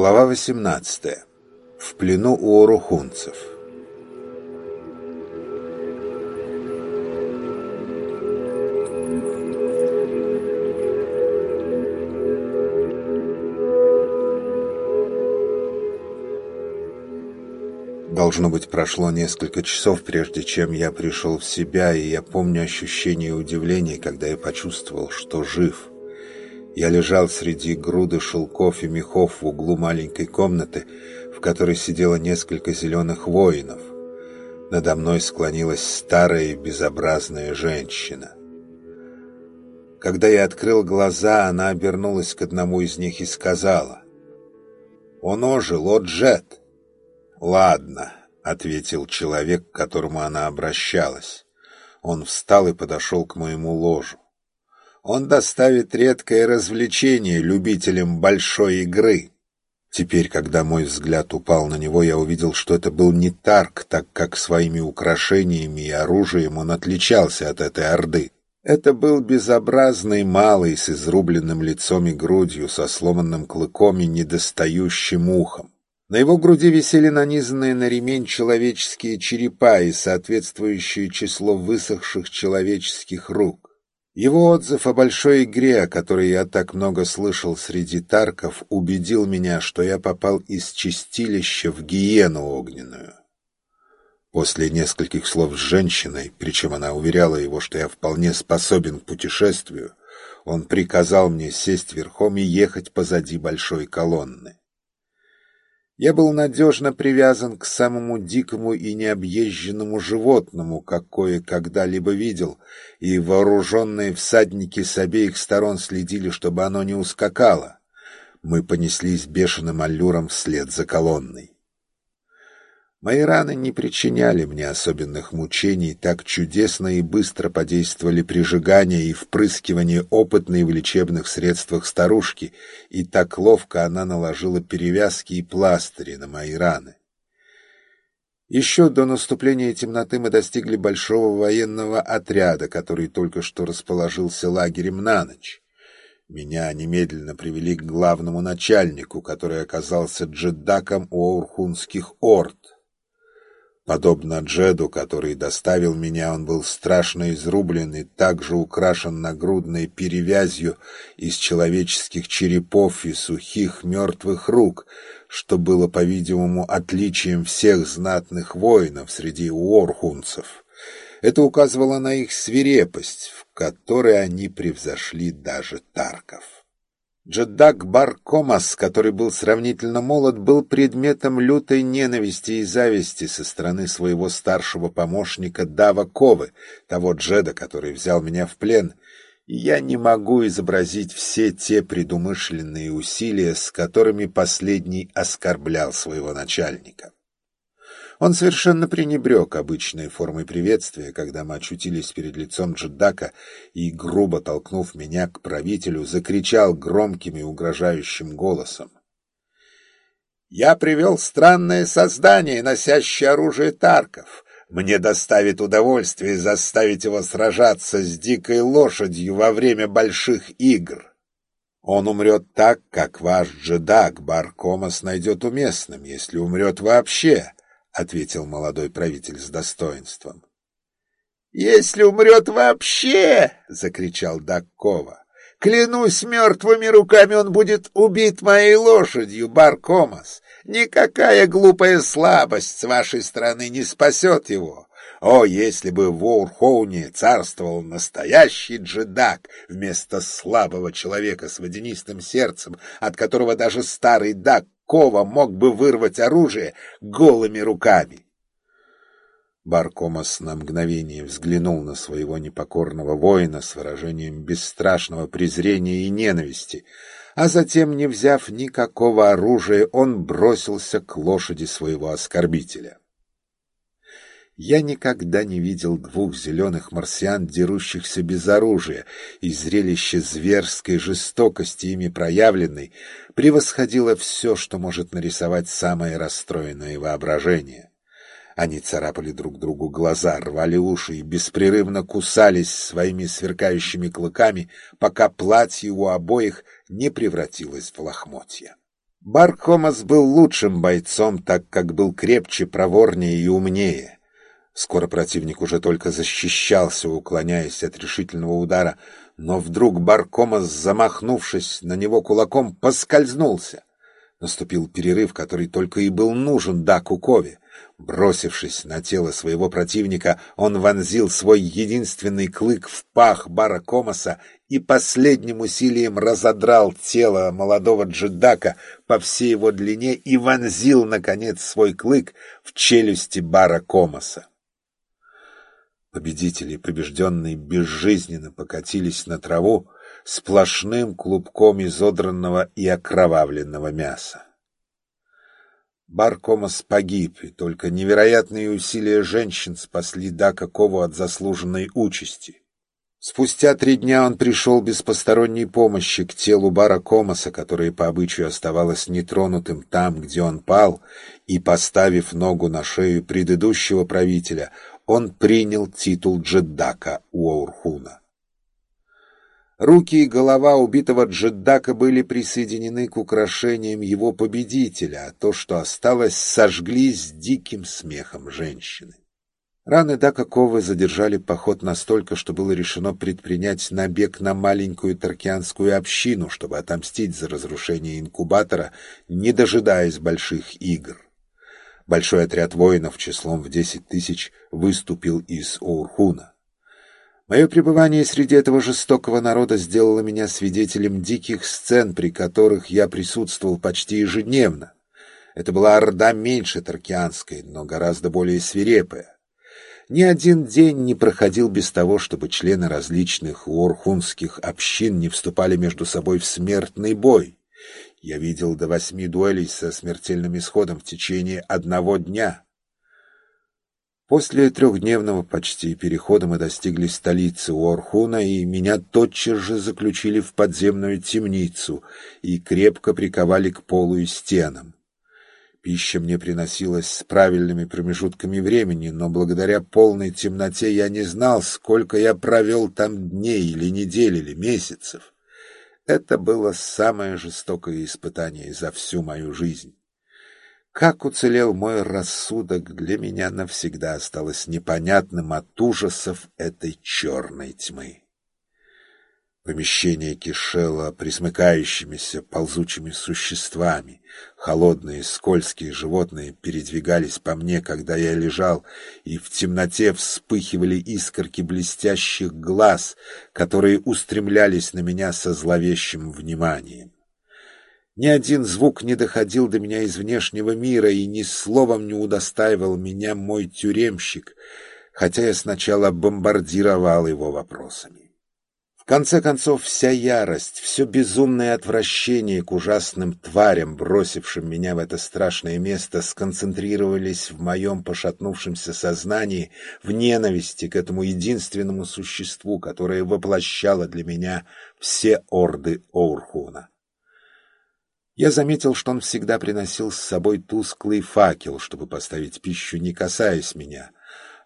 Глава 18. В плену у орухунцев. Должно быть, прошло несколько часов, прежде чем я пришел в себя, и я помню ощущение удивления, когда я почувствовал, что жив. Я лежал среди груды шелков и мехов в углу маленькой комнаты, в которой сидело несколько зеленых воинов. Надо мной склонилась старая безобразная женщина. Когда я открыл глаза, она обернулась к одному из них и сказала, «Он ожил, о Джет!» «Ладно», — ответил человек, к которому она обращалась. Он встал и подошел к моему ложу. Он доставит редкое развлечение любителям большой игры. Теперь, когда мой взгляд упал на него, я увидел, что это был не Тарк, так как своими украшениями и оружием он отличался от этой орды. Это был безобразный малый с изрубленным лицом и грудью, со сломанным клыком и недостающим ухом. На его груди висели нанизанные на ремень человеческие черепа и соответствующее число высохших человеческих рук. Его отзыв о большой игре, о которой я так много слышал среди тарков, убедил меня, что я попал из чистилища в гиену огненную. После нескольких слов с женщиной, причем она уверяла его, что я вполне способен к путешествию, он приказал мне сесть верхом и ехать позади большой колонны. Я был надежно привязан к самому дикому и необъезженному животному, какое когда-либо видел, и вооруженные всадники с обеих сторон следили, чтобы оно не ускакало. Мы понеслись бешеным аллюром вслед за колонной. Мои раны не причиняли мне особенных мучений, так чудесно и быстро подействовали прижигание и впрыскивание опытной в лечебных средствах старушки, и так ловко она наложила перевязки и пластыри на мои раны. Еще до наступления темноты мы достигли большого военного отряда, который только что расположился лагерем на ночь. Меня немедленно привели к главному начальнику, который оказался джеддаком у аурхунских орд. Подобно Джеду, который доставил меня, он был страшно изрублен и также украшен нагрудной перевязью из человеческих черепов и сухих мертвых рук, что было, по-видимому, отличием всех знатных воинов среди уорхунцев. Это указывало на их свирепость, в которой они превзошли даже тарков. Джеддак Баркомас, который был сравнительно молод, был предметом лютой ненависти и зависти со стороны своего старшего помощника Дава Ковы, того Джеда, который взял меня в плен, я не могу изобразить все те предумышленные усилия, с которыми последний оскорблял своего начальника. Он совершенно пренебрег обычной формой приветствия, когда мы очутились перед лицом Джедака и, грубо толкнув меня к правителю, закричал громким и угрожающим голосом. «Я привел странное создание, носящее оружие Тарков. Мне доставит удовольствие заставить его сражаться с дикой лошадью во время больших игр». Он умрет так, как ваш джедак Баркомас найдет уместным, если умрет вообще, ответил молодой правитель с достоинством. «Если умрет вообще!» — закричал Даккова. «Клянусь мертвыми руками, он будет убит моей лошадью, Баркомас. Никакая глупая слабость с вашей стороны не спасет его. О, если бы в Уорхоуне царствовал настоящий джедак вместо слабого человека с водянистым сердцем, от которого даже старый Дак Кова мог бы вырвать оружие голыми руками. Баркомас на мгновение взглянул на своего непокорного воина с выражением бесстрашного презрения и ненависти, а затем, не взяв никакого оружия, он бросился к лошади своего оскорбителя. Я никогда не видел двух зеленых марсиан, дерущихся без оружия, и зрелище зверской жестокости, ими проявленной, превосходило все, что может нарисовать самое расстроенное воображение. Они царапали друг другу глаза, рвали уши и беспрерывно кусались своими сверкающими клыками, пока платье у обоих не превратилось в лохмотья. Баркомас был лучшим бойцом, так как был крепче, проворнее и умнее. Скоро противник уже только защищался, уклоняясь от решительного удара, но вдруг Баркомас, замахнувшись на него кулаком, поскользнулся. Наступил перерыв, который только и был нужен Даку Кове. Бросившись на тело своего противника, он вонзил свой единственный клык в пах Бара Комаса и последним усилием разодрал тело молодого джедака по всей его длине и вонзил, наконец, свой клык в челюсти Бара Комаса. Победители, побежденные безжизненно покатились на траву сплошным клубком изодранного и окровавленного мяса. Баркомас погиб, и только невероятные усилия женщин спасли Дака Кову от заслуженной участи. Спустя три дня он пришел без посторонней помощи к телу Бара Комаса, которое по обычаю оставалось нетронутым там, где он пал, и, поставив ногу на шею предыдущего правителя, он принял титул джеддака у Аурхуна. Руки и голова убитого джеддака были присоединены к украшениям его победителя, а то, что осталось, сожгли с диким смехом женщины. Раны Дакаковы задержали поход настолько, что было решено предпринять набег на маленькую таркианскую общину, чтобы отомстить за разрушение инкубатора, не дожидаясь больших игр. Большой отряд воинов числом в десять тысяч выступил из Оурхуна. Мое пребывание среди этого жестокого народа сделало меня свидетелем диких сцен, при которых я присутствовал почти ежедневно. Это была орда меньше таркианской, но гораздо более свирепая. Ни один день не проходил без того, чтобы члены различных уорхунских общин не вступали между собой в смертный бой. Я видел до восьми дуэлей со смертельным исходом в течение одного дня. После трехдневного почти перехода мы достигли столицы Уорхуна, и меня тотчас же заключили в подземную темницу и крепко приковали к полу и стенам. Пища мне приносилась с правильными промежутками времени, но благодаря полной темноте я не знал, сколько я провел там дней или недель или месяцев. Это было самое жестокое испытание за всю мою жизнь. Как уцелел мой рассудок, для меня навсегда осталось непонятным от ужасов этой черной тьмы. Помещение кишело присмыкающимися ползучими существами. Холодные, скользкие животные передвигались по мне, когда я лежал, и в темноте вспыхивали искорки блестящих глаз, которые устремлялись на меня со зловещим вниманием. Ни один звук не доходил до меня из внешнего мира, и ни словом не удостаивал меня мой тюремщик, хотя я сначала бомбардировал его вопросами конце концов, вся ярость, все безумное отвращение к ужасным тварям, бросившим меня в это страшное место, сконцентрировались в моем пошатнувшемся сознании в ненависти к этому единственному существу, которое воплощало для меня все орды Оурхуна. Я заметил, что он всегда приносил с собой тусклый факел, чтобы поставить пищу, не касаясь меня —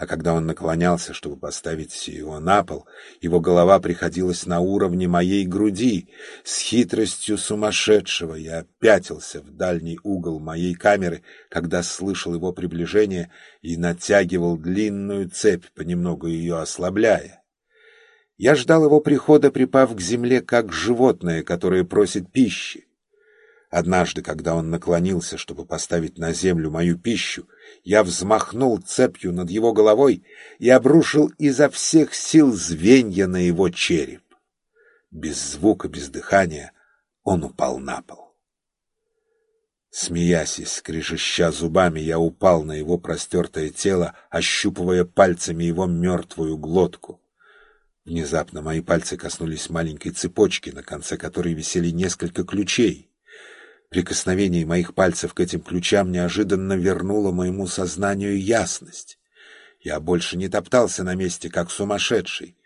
а когда он наклонялся, чтобы поставить его на пол, его голова приходилась на уровне моей груди. С хитростью сумасшедшего я пятился в дальний угол моей камеры, когда слышал его приближение и натягивал длинную цепь, понемногу ее ослабляя. Я ждал его прихода, припав к земле, как животное, которое просит пищи. Однажды, когда он наклонился, чтобы поставить на землю мою пищу, я взмахнул цепью над его головой и обрушил изо всех сил звенья на его череп. Без звука, без дыхания он упал на пол. Смеясь и скрежеща зубами, я упал на его простертое тело, ощупывая пальцами его мертвую глотку. Внезапно мои пальцы коснулись маленькой цепочки, на конце которой висели несколько ключей. Прикосновение моих пальцев к этим ключам неожиданно вернуло моему сознанию ясность. Я больше не топтался на месте, как сумасшедший.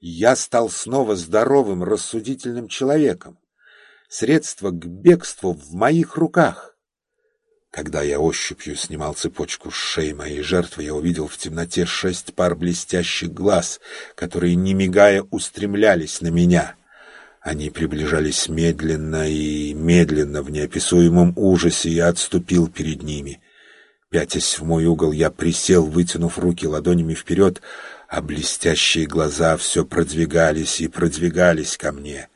Я стал снова здоровым, рассудительным человеком. Средство к бегству в моих руках. Когда я ощупью снимал цепочку с шеи моей жертвы, я увидел в темноте шесть пар блестящих глаз, которые, не мигая, устремлялись на меня. Они приближались медленно и медленно в неописуемом ужасе, и отступил перед ними. Пятясь в мой угол, я присел, вытянув руки ладонями вперед, а блестящие глаза все продвигались и продвигались ко мне.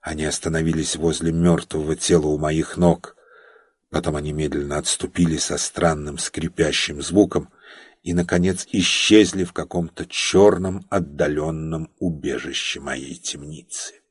Они остановились возле мертвого тела у моих ног — Потом они медленно отступили со странным скрипящим звуком и, наконец, исчезли в каком-то черном отдаленном убежище моей темницы.